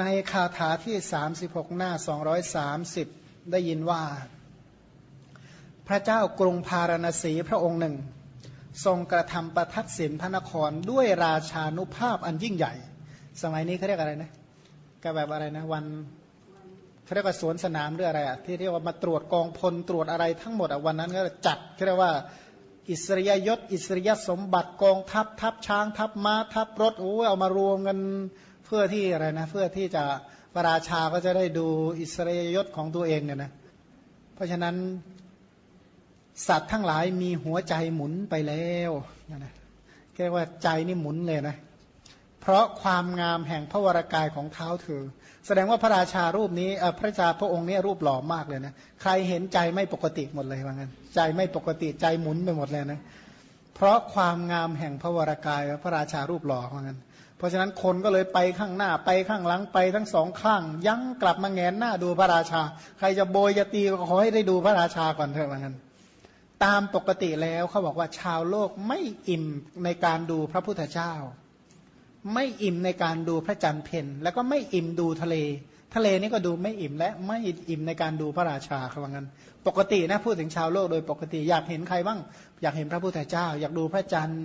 ในคาถาที่ 36 หน้า 230 ได้ยินว่า พระเจ้ากรุงพาราณสีพระองค์หนึ่ง ทรงกระทำประทักษิณพระนครด้วยราชานุภาพอันยิ่งใหญ่ สมัยนี้เขาเรียกอะไรนะก็แบบอะไรนะวันเขาเรียกว่าสวนสนามหรืออะไรอะที่เรียกว่ามาตรวจกองพลตรวจอะไรทั้งหมดอะวันนั้นก็จัดเรียกว่าอิสริยยศ อิสริยสมบัติกองทัพทัพช้างทัพม้าทัพรถโอ้เอามารวมกัน พื่อที่อะไรนะเพื่อที่จะพระราชาก็จะได้ดูอิสริยยศของตัวเองเนี่ยนะเพราะฉะนั้นสัตว์ทั้งหลายมีหัวใจหมุนไปแล้วนะเรียกว่าใจนี่หมุนเลยนะเพราะความงามแห่งพระวรากายของเท้าเธอ แสดงว่าพระราชารูปนี้พระชาพระองค์นี้รูปหล่อมากเลยนะใครเห็นใจไม่ปกติหมดเลยว่างั้น ใจไม่ปกติใจหมุนไปหมดเลยนะเพราะความงามแห่งพระวรากายพระราชารูปหล่อว่างั้น ราะฉะนั้นคนก็เลยไปข้างหน้าไปข้างหลังไปทั้งสองข้าง ยั้งกลับมาแงนหน้าดูพระราชา ใครจะโบยจะตีก็ขอให้ได้ดูพระราชาก่อนเถอะว่างั้น ตามปกติแล้วเขาบอกว่าชาวโลกไม่อิ่มในการดูพระพุทธเจ้า ไม่อิ่มในการดูพระจันทร์เพนแล้วก็ไม่อิ่มดูทะเล ทะเลนี่ก็ดูไม่อิ่มและไม่อิ่มในการดูพระราชาเขาว่างั้น ปกตินะพูดถึงชาวโลกโดยปกติอยากเห็นใครบ้าง อยากเห็นพระพุทธเจ้า อยากดูพระจันทร์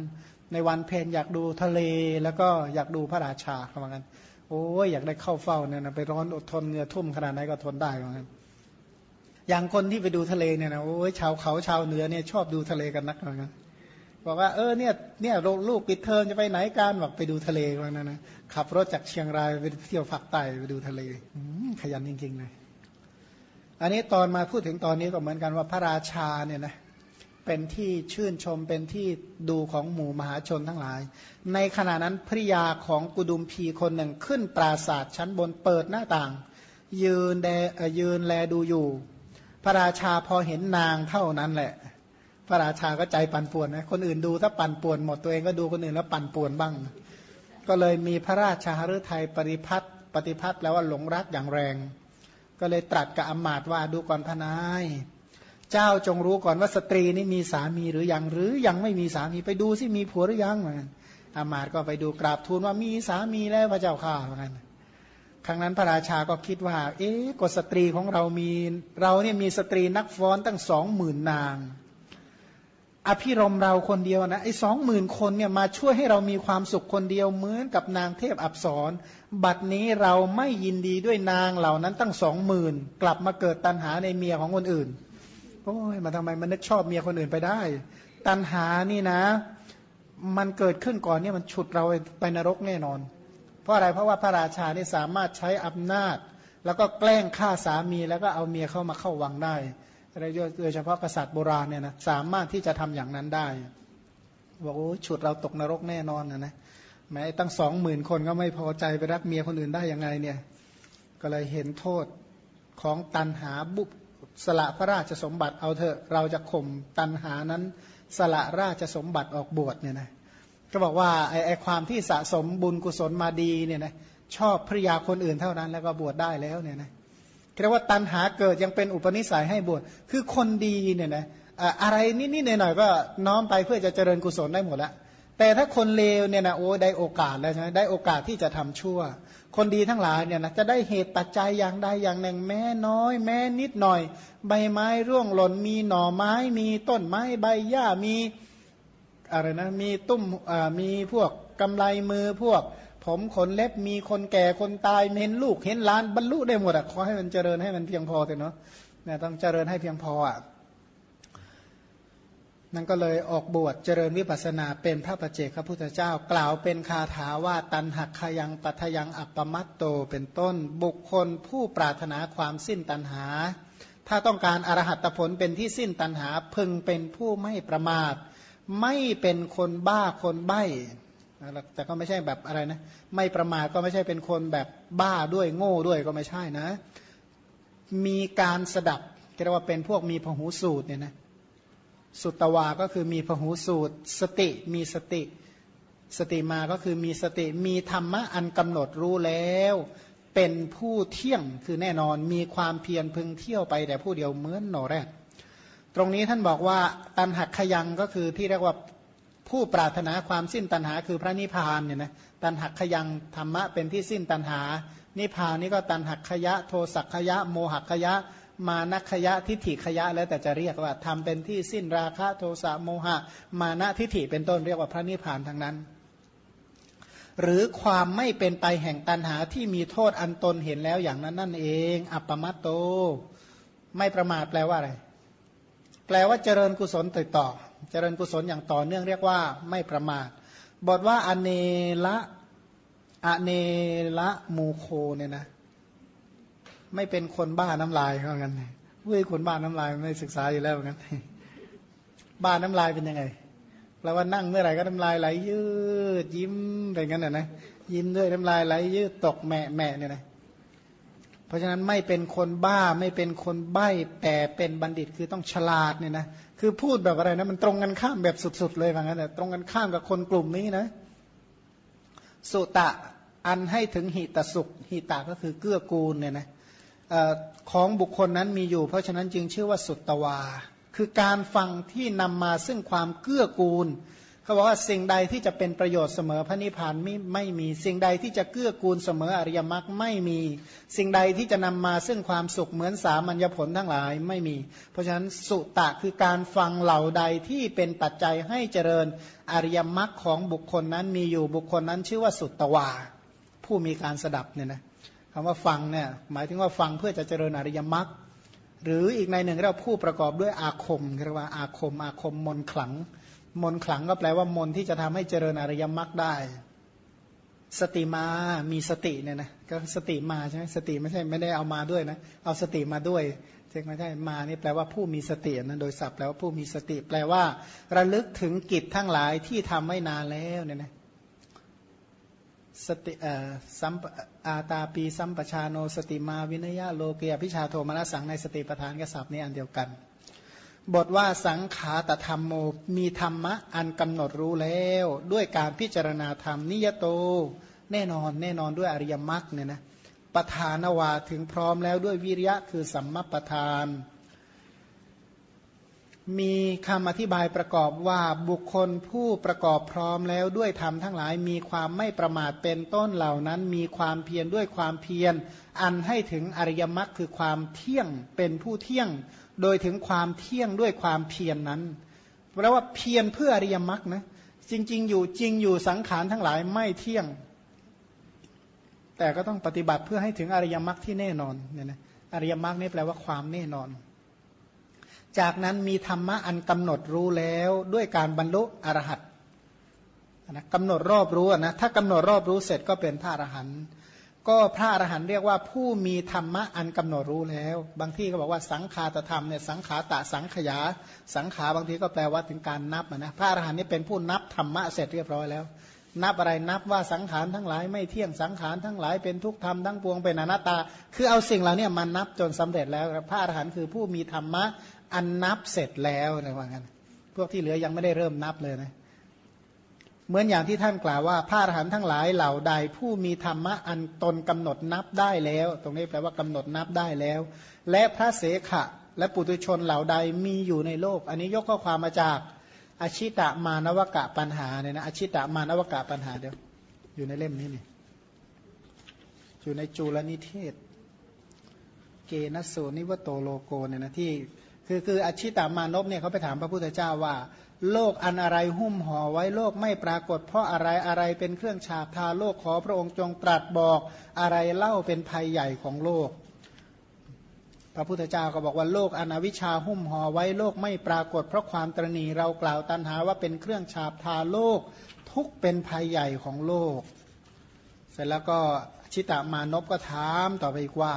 ในวันเพนอยากดูทะเลแล้วก็อยากดูพระราชาเขาว่างั้นโอ้ยอยากได้เข้าเฝ้าเนี่ยนะไปร้อนอดทนเหงื่อทุ่มขนาดไหนก็ทนได้เขาว่างั้นอย่างคนที่ไปดูทะเลเนี่ยนะโอ้ยชาวเขาชาวเหนือเนี่ยชอบดูทะเลกันนักเขาว่างั้นบอกว่าเออเนี่ยเนี่ยลูกปิดเทอมจะไปไหนกันบอกไปดูทะเลวันนั้นนะขับรถจากเชียงรายไปเที่ยวภาคใต้ไปดูทะเลขยันจริงๆเลยอันนี้ตอนมาพูดถึงตอนนี้ก็เหมือนกันว่าพระราชาเนี่ยนะ เป็นที่ชื่นชมเป็นที่ดูของหมู่มหาชนทั้งหลาย ในขณะนั้นภริยาของกุดุมพีคนหนึ่งขึ้นปราศาสตร์ชั้นบนเปิดหน้าต่าง ยืนแดยืนแลดูอยู่ พระราชาพอเห็นนางเท่านั้นแหละ พระราชาก็ใจปั่นป่วนนะคนอื่นดูถ้าปั่นป่วนหมดตัวเองก็ดูคนอื่นแล้วปั่นป่วนบ้าง ก็เลยมีพระราชาฤทัยปริพัตปฏิพัตแล้วว่าหลงรักอย่างแรง ก็เลยตรัสกับอมาตว่าดูก่อนพนาย เจ้าจงรู้ก่อนว่าสตรีนี่มีสามีหรือยังหรือยังไม่มีสามีไปดูสิมีผัวหรือยังเหมือนอามาตก็ไปดูกราบทูลว่ามีสามีแล้วพระเจ้าข้าเหมือนกันครั้งนั้นพระราชาก็คิดว่า เอ๊ะกสตรีของเรามีเราเนี่ยมีสตรีนักฟ้อนตั้งสองหมื่นนาง อภิรมเราคนเดียวนะไอ้สองหมื่นคนเนี่ยมาช่วยให้เรามีความสุขคนเดียวเหมือนกับนางเทพอับสรบัดนี้เราไม่ยินดีด้วยนางเหล่านั้นตั้งสองหมื่นกลับมาเกิดตัณหาในเมียของคนอื่น โอ้ยมาทำไมมันนึกชอบเมียคนอื่นไปได้ ตัณหานี่นะ มันเกิดขึ้นก่อนเนี่ยมันฉุดเราไปนรกแน่นอน เพราะอะไรเพราะว่าพระราชานี่สามารถใช้อำนาจ แล้วก็แกล้งฆ่าสามีแล้วก็เอาเมียเข้ามาเข้าวังได้โดยเฉพาะกษัตริย์โบราณเนี่ยนะสามารถที่จะทำอย่างนั้นได้บอกโอ้ฉุดเราตกนรกแน่นอนนะนะแม้ตั้งสองหมื่นคนก็ไม่พอใจไปรักเมียคนอื่นได้ยังไงเนี่ย ก็เลยเห็นโทษของตันหาบุ สละพระราชสมบัติเอาเถอะเราจะข่มตันหานั้น สละราชสมบัติออกบวชเนี่ยนะก็บอกว่าไอ้ไอความที่สะสมบุญกุศลมาดีเนี่ยนะชอบภริยาคนอื่นเท่านั้นแล้วก็บวชได้แล้วเนี่ยนะเรียกว่าตันหาเกิดยังเป็นอุปนิสัยให้บวชคือคนดีเนี่ยนะอะไรนิดๆหน่อยๆก็น้อมไปเพื่อจะเจริญกุศลได้หมดและ แต่ถ้าคนเลวเนี่ยนะโอ้ได้โอกาสแล้วใช่ไหมได้โอกาสที่จะทำชั่ว คนดีทั้งหลายเนี่ยนะจะได้เหตุปัจจัยอย่างใดอย่างหนึ่งแม้น้อย แม้นิดหน่อย ใบไม้ร่วงหล่นมีหน่อไม้ มีต้นไม้ใบหญ้ามีอะไรนะมีตุ้มมีพวกกำไลมือพวก ผมขนเล็บมีคนแก่คนตายเห็นลูกเห็นล้านบรรลุได้หมดอะขอให้มันเจริญให้มันเพียงพอเถอะเนาะเนี่ยต้องเจริญให้เพียงพออะ นั่นก็เลยออกบวชเจริญวิปัสนาเป็นพระประเจกพระพุทธเจ้า กล่าวเป็นคาถาว่าตันหักขยังปัทยังอัปปมัตโตเป็นต้นบุคคลผู้ปรารถนาความสิ้นตันหา ถ้าต้องการอรหัตผลเป็นที่สิ้นตันหาพึงเป็นผู้ไม่ประมาท ไม่เป็นคนบ้าคนใบ้แต่ก็ไม่ใช่แบบอะไรนะ ไม่ประมาทก็ไม่ใช่เป็นคนแบบบ้าด้วยโง่ด้วยก็ไม่ใช่นะ มีการสดับเรียกว่าเป็นพวกมีพหูสูตรเนี่ยนะ สุตวาก็คือมีพหูสูตร สติมีสติ สติมาก็คือมีสติมีธรรมะอันกำหนดรู้แล้ว เป็นผู้เที่ยงคือแน่นอนมีความเพียรพึงเที่ยวไปแต่ผู้เดียวเหมือนหนอแรก ตรงนี้ท่านบอกว่าตันหักขยังก็คือที่เรียกว่าผู้ปรารถนาความสิ้นตัณหาคือพระนิพพานเนี่ยนะตัณหักขยังธรรมะเป็นที่สิ้นตัณหา นิพพานนี่ก็ตัณหักขยะโทสักขยะ โมหักขยะ มานัขยะทิฏฐิขยะแล้วแต่จะเรียกว่าทำเป็นที่สิ้นราคะโทสะโมหะ มานะทิฏฐิเป็นต้นเรียกว่าพระนิพพานทั้งนั้น หรือความไม่เป็นไปแห่งตันหาที่มีโทษอันตนเห็นแล้วอย่างนั้นนั่นเอง อัปปมัตโต ไม่ประมาทแปลว่าอะไร แปลว่าเจริญกุศลติดต่อ เจริญกุศลอย่างต่อเนื่องเรียกว่าไม่ประมาทบทว่าอเนละอเนละมูโคเนี่ยนะ ไม่เป็นคนบ้าน้ำลายเขางั้นเว้ยคนบ้าน้ำลายไม่ศึกษาอยู่แล้วงั้นบ้าน้ำลายเป็นยังไงแปลว่านั่งเมื่อไหร่ก็น้ำลายไหลยืด ยิ้มอะไปงั้นนะยิ้มด้วยน้ำลายไหลยืดตกแม่แม่เนี่ยนะเพราะฉะนั้นไม่เป็นคนบ้าไม่เป็นคนใบ้แต่เป็นบัณฑิตคือต้องฉลาดเนี่ยนะคือพูดแบบอะไรนะมันตรงกันข้ามแบบสุดๆเลยว่างั้นแต่ตรงกันข้ามกับคนกลุ่มนี้นะสุตะอันให้ถึงหิตสุขหิตะก็คือเกื้อกูลเนี่ยนะ ของบุคคลนั้นมีอยู่ เพราะฉะนั้นจึงชื่อว่าสุตตวา คือการฟังที่นำมาซึ่งความเกื้อกูลเขาบอกว่าสิ่งใดที่จะเป็นประโยชน์เสมอพระนิพพานไม่ไม่มีสิ่งใดที่จะเกื้อกูลเสมออริยมรรคไม่มี สิ่งใดที่จะนำมาซึ่งความสุขเหมือนสามัญญผลทั้งหลายไม่มี เพราะฉะนั้นสุตะคือการฟังเหล่าใดที่เป็นปัจจัยให้เจริญอริยมรรคของบุคคลนั้นมีอยู่บุคคลนั้นชื่อว่าสุตตวา ผู้มีการสดับเนี่ยนะ คำว่าฟังเนี่ยหมายถึงว่าฟังเพื่อจะเจริญอริยมรรคหรืออีกในหนึ่งเราผู้ประกอบด้วยอาคมเรียกว่าอาคม อาคมมนขลัง มนขลังก็แปลว่ามนที่จะทำให้เจริญอริยมรรคได้ สติมามีสติเนี่ยนะก็สติมาใช่ไหมสติไม่ใช่ไม่ได้เอามาด้วยนะเอาสติมาด้วยใช่ไม่ใช่มานี่แปลว่าผู้มีสตินะโดยศัพท์แปลว่าผู้มีสติ แปลว่า ระลึกถึงกิจทั้งหลายที่ทำไม่นานแล้วเนี่ยนะ สติสัมอาตาปีสัมปชาโนสติมาวินยะโลเกียพิชาโทมนสังในสติปทานกษัพนี้อันเดียวกัน บทว่าสังขาตธรรมโมมีธรรมะอันกำหนดรู้แล้ว ด้วยการพิจารณาธรรมนิยโต แน่นอนแน่นอนด้วยอริยมรรคเนี่ยนะประธานวาถึงพร้อมแล้วด้วยวิริยะคือสัมมาประธาน มีคำอธิบายประกอบว่าบุคคลผู้ประกอบพร้อมแล้วด้วยธรรมทั้งหลายมีความไม่ประมาทเป็นต้นเหล่านั้น มีความเพียรด้วยความเพียร อันให้ถึงอริยมรรคคือความเที่ยงเป็นผู้เที่ยง โดยถึงความเที่ยงด้วยความเพียรนนั้นแปลว่าเพียรเพื่ออริยมรรคนะจริง ๆ อยู่จริงอยู่สังขารทั้งหลายไม่เที่ยง แต่ก็ต้องปฏิบัติเพื่อให้ถึงอริยมรรคที่แน่นอนเนี่ยนะอริยมรรคนี่แปลว่าความแน่นอน จากนั้นมีธรรมะอันกำหนดรู้แล้วด้วยการบรรลุอรหัตนะกำหนดรอบรู้นะถ้ากำหนดรอบรู้เสร็จก็เป็นพระอรหันต์ก็พระอรหันต์เรียกว่าผู้มีธรรมะอันกำหนดรู้แล้ว บางที่ก็บอกว่าสังขาตธรรมเนี่ยสังขาตะสังขยา สังขาบางทีก็แปลว่าถึงการนับนะพระอรหันต์นี่เป็นผู้นับธรรมะเสร็จเรียบร้อยแล้ว นับอะไรนับว่าสังขารทั้งหลายไม่เที่ยงสังขารทั้งหลายเป็นทุกธรรมทั้งปวงเป็นอนัตตา คือเอาสิ่งเหล่านี้มานับจนสำเร็จแล้วพระอรหันต์คือผู้มีธรรมะ อันนับเสร็จแล้วนะว่างั้นพวกที่เหลือยังไม่ได้เริ่มนับเลยนะเหมือนอย่างที่ท่านกล่าวว่าพระอรหันต์ทั้งหลายเหล่าใดผู้มีธรรมะอันตนกำหนดนับได้แล้ว ตรงนี้แปลว่ากำหนดนับได้แล้ว และพระเสขะ และปุตุชนเหล่าใดมีอยู่ในโลก อันนี้ยกข้อความมาจากอาชิตะมานวกะปัญหาเนี่ยนะอาชิตะมานวกะปัญหาเดียวอยู่ในเล่มนี้นี่อยู่ในจูลนิเทศ เกนัสโสนิวโตโลโกเนี่ยนะที่ คือคืออชิตามานพเนี่ยเขาไปถามพระพุทธเจ้าว่า โลกอันอะไรหุ้มห่อไว้โลกไม่ปรากฏ เพราะอะไรอะไรเป็นเครื่องฉาบทาโลกขอพระองค์จงตรัสบอกอะไรเล่าเป็นภัยใหญ่ของโลก พระพุทธเจ้าก็บอกว่าโลกอนาวิชาหุ้มห่อไว้โลกไม่ปรากฏ เพราะความตรณีเรากล่าวตันหาว่าเป็นเครื่องฉาบทาโลกทุกเป็นภัยใหญ่ของโลก เสร็จแล้วก็ชิตามานพก็ถามต่อไปอีกว่า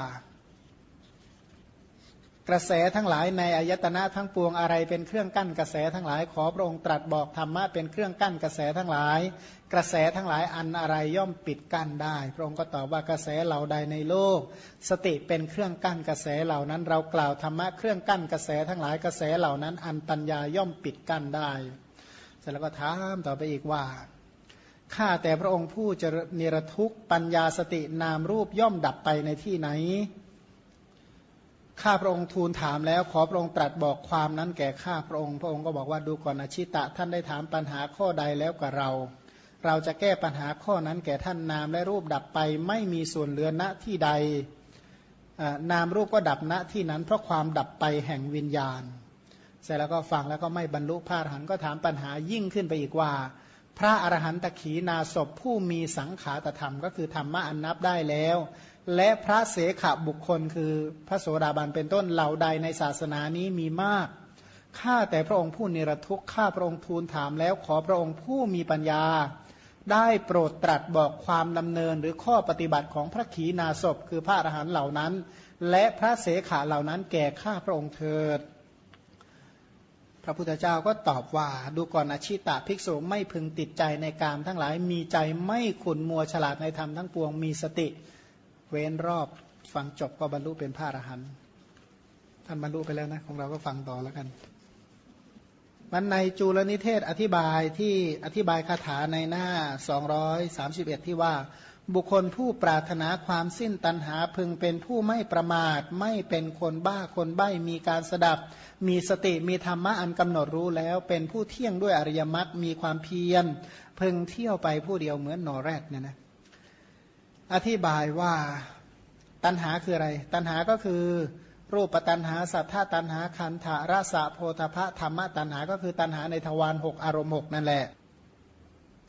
กระแสทั้งหลายในอายตนะทั้งปวงอะไรเป็นเครื่องกั้นกระแสทั้งหลายขอพระองค์ตรัสบอกธรรมะเป็นเครื่องกั้นกระแสทั้งหลาย กระแสทั้งหลายอันอะไรย่อมปิดกั้นได้ พระองค์ก็ตอบว่ากระแสเหล่าใดในโลก สติเป็นเครื่องกั้นกระแสเหล่านั้น เรากล่าวธรรมะเครื่องกั้นกระแสทั้งหลายกระแสเหล่านั้น อันปัญญาย่อมปิดกั้นได้เสร็จแล้วก็ถามต่อไปอีกว่าข้าแต่พระองค์ผู้เจะนิรทุกปัญญาสตินามรูปย่อมดับไปในที่ไหน ข้าพระองค์ทูลถามแล้วขอพระองค์ตรัสบอกความนั้นแก่ข้าพระองค์ พระองค์ก็บอกว่าดูก่อนอชิตะท่านได้ถามปัญหาข้อใดแล้วกับเรา เราจะแก้ปัญหาข้อนั้นแก่ท่านนามและรูปดับไปไม่มีส่วนเหลือณที่ใดนามรูปก็ดับณที่นั้น เพราะความดับไปแห่งวิญญาณ เสร็จแล้วก็ฟังแล้วก็ไม่บรรลุพระหันก็ถามปัญหายิ่งขึ้นไปอีกว่า พระอรหันตขีนาศพผู้มีสังขารธรรม ก็คือธรรมะอันนับได้แล้ว และพระเสขบุคคลคือพระโสดาบันเป็นต้นเหล่าใดในศาสนานี้มีมากข้าแต่พระองค์ผู้เนรทุกข์ข้าพระองค์ทูลถามแล้วขอพระองค์ผู้มีปัญญา ได้โปรดตรัสบอกความดำเนินหรือข้อปฏิบัติของพระขีนาศพคือพระอรหันต์เหล่านั้น และพระเสขาเหล่านั้นแก่ข้าพระองค์เถิด พระพุทธเจ้าก็ตอบว่า ดูก่อนอาชิตะภิกษุไม่พึงติดใจในกามทั้งหลายมีใจไม่ขุนมัวฉลาดในธรรมทั้งปวงมีสติ เว้นรอบฟังจบก็บรรลุเป็นพระอรหันต์ท่านบรรลุไปแล้วนะของเราก็ฟังต่อแล้วกันมันในจูลนิเทศอธิบายที่อธิบายคาถาในหน้า 231 ที่ว่า บุคคลผู้ปรารถนาความสิ้นตัณหาพึงเป็นผู้ไม่ประมาท ไม่เป็นคนบ้าคนใบ้มีการสดับ มีสติมีธรรมะอันกำหนดรู้แล้ว เป็นผู้เที่ยงด้วยอริยมรรคมีความเพียรพึงเที่ยวไปผู้เดียวเหมือนนอแรดเนี่ยนะอธิบายว่าตัณหาคืออะไร ตัณหาก็คือรูปตัณหาสัทธาตัณหาคันธารสะโพธพะธรรมะตัณหาก็คือตัณหาในทวารหกอารมณ์หกนั่นแหละ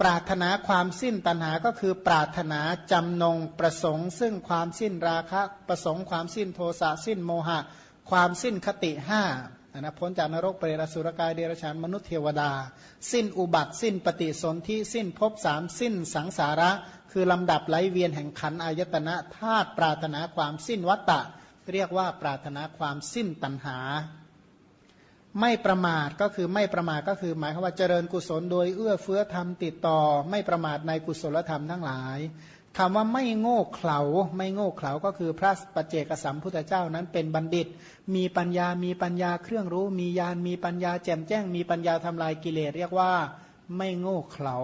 ปรารถนาความสิ้นตัณหาก็คือปรารถนาจำนงประสงค์ ซึ่งความสิ้นราคะประสงค์ความสิ้นโทสะสิ้นโมหะ ความสิ้นคติห้านะพ้นจากนรกเปรตสุรกายเดรัจฉานมนุษย์เทวดา สิ้นอุบัติสิ้นปฏิสนธิสิ้นภพสามสิ้นสังสาระ คือลำดับไหลเวียนแห่งขันอายตนะธาตุปรารถนาความสิ้นวัตตะ เรียกว่าปรารถนาความสิ้นตัณหา ไม่ประมาทก็คือไม่ประมาทก็คือหมายความว่าเจริญกุศลโดยเอื้อเฟื้อทำติดต่อ ไม่ประมาทในกุศลธรรมทั้งหลายคำว่าไม่โง่เขลาไม่โง่เขลาก็คือพระปัจเจกสัมพุทธเจ้านั้นเป็นบัณฑิต มีปัญญามีปัญญาเครื่องรู้ มีญาณมีปัญญาแจ่มแจ้ง มีปัญญาทำลายกิเลสเรียกว่า ไม่โง่เขลา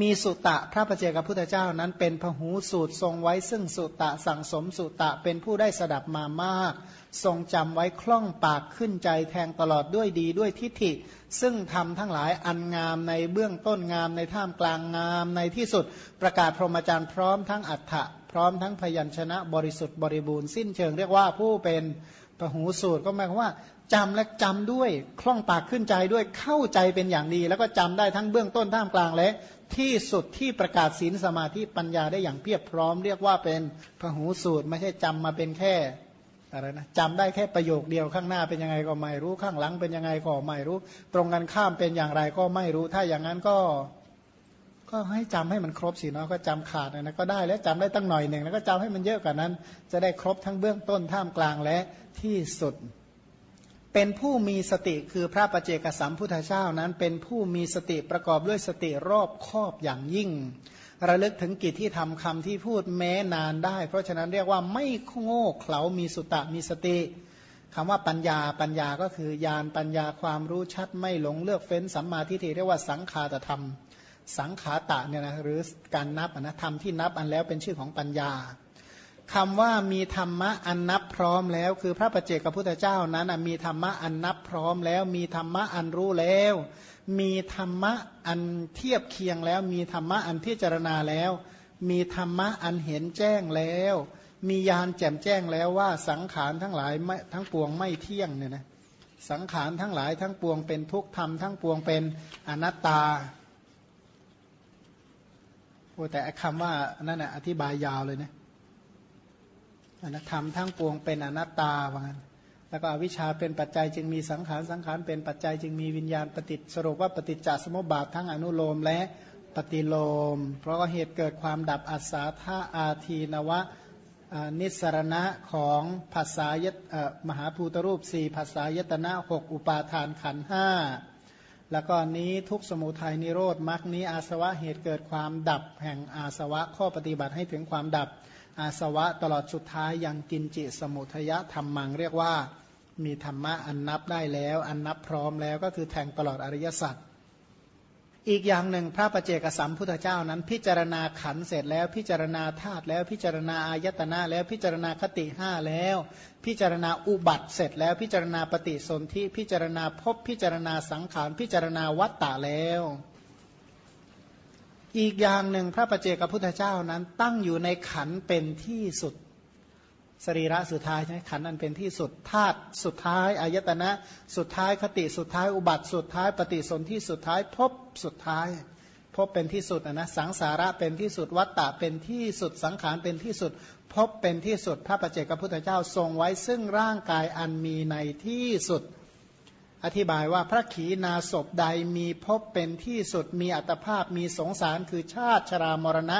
มีสุตะพระประเจกับพุทธเจ้านั้นเป็นพหูสูตรทรงไว้ซึ่งสุตะสั่งสมสุตะเป็นผู้ได้สดับมามาก ทรงจำไว้คล่องปากขึ้นใจแทงตลอดด้วยดีด้วยทิฏฐิ ซึ่งทำทั้งหลายอันงามในเบื้องต้นงามในท่ามกลางงามในที่สุดประกาศพรหมจารย์พร้อมทั้งอัฏฐะพร้อมทั้งพยัญชนะบริสุทธิ์บริบูรณ์สิ้นเชิงเรียกว่าผู้เป็นพหูสูตรก็หมายความว่าจำและจำด้วยคล่องปากขึ้นใจด้วยเข้าใจเป็นอย่างดี แล้วก็จำได้ทั้งเบื้องต้นท่ามกลางและ ที่สุดที่ประกาศศีลสมาธิปัญญาได้อย่างเพียบพร้อม เรียกว่าเป็นพหูสูตร ไม่ใช่จำมาเป็นแค่อะไรนะจำได้แค่ประโยคเดียวข้างหน้าเป็นยังไงก็ไม่รู้ข้างหลังเป็นยังไงก็ไม่รู้ ตรงกันข้ามเป็นอย่างไรก็ไม่รู้ ถ้าอย่างนั้นก็ก็ให้จำให้มันครบสิเนาะก็จำขาดนะก็ได้แล้วจำได้ตั้งหน่อยหนึ่งแล้วก็จำให้มันเยอะกว่านั้น จะได้ครบทั้งเบื้องต้นท่ามกลางและที่สุด เป็นผู้มีสติคือพระประเจกสัมพุทธเจ้านั้น เป็นผู้มีสติประกอบด้วยสติรอบคอบอย่างยิ่ง ระลึกถึงกิจที่ทำคำที่พูดแม้นานได้ เพราะฉะนั้นเรียกว่าไม่โง่เขลามีสุตะมีสติคำว่าปัญญาปัญญาก็คือญาณปัญญาความรู้ชัดไม่หลงเลือกเฟ้นสัมมาทิฏฐิเรียกว่าสังขาตธรรม สังขาตะเนี่ยนะหรือการนับนะธรรมที่นับอันแล้วเป็นชื่อของปัญญา คำว่ามีธรรมะอันนับพร้อมแล้ว คือพระประเจกับพุทธเจ้านั้นมีธรรมะอันนับพร้อมแล้ว มีธรรมะอันรู้แล้ว มีธรรมะอันเทียบเคียงแล้ว มีธรรมะอันพิจารณาแล้ว มีธรรมะอันเห็นแจ้งแล้ว มียานแจ่มแจ้งแล้วว่าสังขารทั้งหลายทั้งปวงไม่เที่ยงเนี่ยนะสังขารทั้งหลายทั้งปวงเป็นทุกธรรมทั้งปวงเป็นอนัตตาโอ้แต่คำว่านั่นนะอธิบายยาวเลยนะ นธรรมทั้งปวงเป็นอนัตตาว่างั้นแล้วก็อวิชชาเป็นปัจจัยจึงมีสังขารสังขารเป็นปัจจัยจึงมีวิญญาณปฏิสรุปว่าปฏิจจสมุปบาททั้งอนุโลมและปฏิโลม เพราะเหตุเกิดความดับอัศาธาอาทีนวะนิสรณะของภาษายตมหาภูตรูปสี่ภาษายตนะหกอุปาทานขันห้าแล้วก็นี้ทุกสมุทัยนิโรธมรรคนี้อาสวะเหตุเกิดความดับแห่งอาสวะข้อปฏิบัติให้ถึงความดับ อาสวะตลอดสุดท้ายยังกินจิสมุทยะธรรมัง เรียกว่ามีธรรมะอันนับได้แล้ว อันนับพร้อมแล้วก็คือแทงตลอดอริยสัจอีกอย่างหนึ่งพระประเจกสัมพุทธเจ้านั้น พิจารณาขันเสร็จแล้วพิจารณาธาตุแล้วพิจารณาอายตนะแล้วพิจารณาคติห้าแล้ว พิจารณาอุบัติเสร็จแล้วพิจารณาปฏิสนธิพิจารณาภพพิจารณาสังขารพิจารณาวัตตะแล้ว อีกอย่างหนึ่งพระประเจกับพุทธเจ้านั้น ตั้งอยู่ในขันเป็นที่สุด สรีระสุดท้ายใช่ไหมขันนั้นเป็นที่สุดธาตุสุดท้ายอายตนะสุดท้ายคติสุดท้ายอุบัติสุดท้าย ปฏิสนธิสุดท้ายพบสุดท้ายพบเป็นที่สุดนะสังสาระเป็นที่สุดวัตตะเป็นที่สุดสังขารเป็นที่สุด พบเป็นที่สุดพระปัจเจกพุทธเจ้าทรงไว้ซึ่งร่างกายอันมีในที่สุด อธิบายว่าพระขีณาศพใดมีพบเป็นที่สุดมีอัตภาพมีสงสารคือชาติชรามรณะ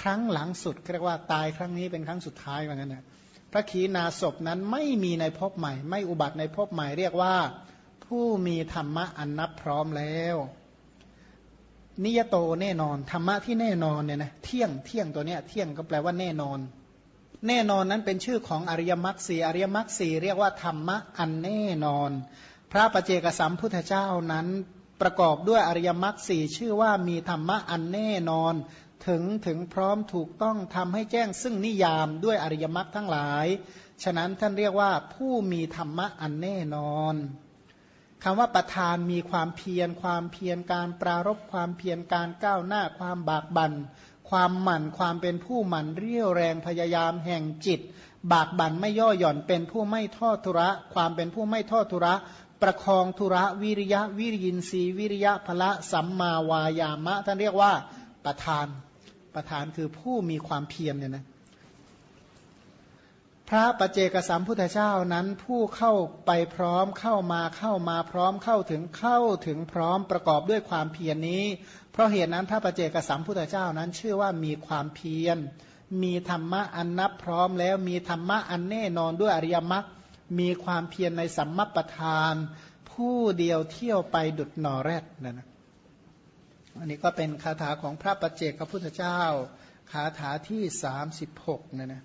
ครั้งหลังสุดเรียกว่าตายครั้งนี้เป็นครั้งสุดท้ายเหมือนกันนะพระขีณาศพนั้นไม่มีในภพใหม่ ไม่อุบัติในภพใหม่ เรียกว่าผู้มีธรรมะอันนับพร้อมแล้ว นิยโตแน่นอนธรรมะที่แน่นอนเนี่ยนะเที่ยงเที่ยงตัวเนี้ยเที่ยงก็แปลว่าแน่นอน แน่นอนนั้นเป็นชื่อของอริยมรรคสีอริยมรรคสีเรียกว่าธรรมะอันแน่นอน พระปเจกสัมพุทธเจ้านั้นประกอบด้วยอริยมรรคสี่ชื่อว่ามีธรรมะอันแน่นอน ถึงถึงพร้อมถูกต้องทำให้แจ้งซึ่งนิยามด้วยอริยมรรคทั้งหลาย ฉะนั้นท่านเรียกว่าผู้มีธรรมะอันแน่นอนคำว่าประธานมีความเพียรความเพียรการปรารบความเพียรการก้าวหน้าความบากบัน่นความหมั่นความเป็นผู้หมั่นเรี่ยวแรงพยายามแห่งจิต บากบั่นไม่ย่อหย่อนเป็นผู้ไม่ทอดทุระ ความเป็นผู้ไม่ทอดทุระ ประคองทุระวิริยะวิริยินทรีวิริยะพละสัมมาวายามะท่านเรียกว่าประธาน ประธานคือผู้มีความเพียรเนี่ยนะพระปเจกสัมพุทธเจ้านั้นผู้เข้าไปพร้อมเข้ามาเข้ามาพร้อมเข้าถึงเข้าถึงพร้อมประกอบด้วยความเพียรนนี้ เพราะเหตุนั้นพระปเจกสัมพุทธเจ้านั้นชื่อว่ามีความเพียร มีธรรมะอันนับพร้อมแล้วมีธรรมะอันแน่นอนด้วยอริยมรรค มีความเพียรในสัมมัปทาน ผู้เดียวเที่ยวไปดุดหนอแรดนะนะอันนี้ก็เป็นคาถาของพระปัจเจกพระพุทธเจ้า คาถาที่ 36นะนะ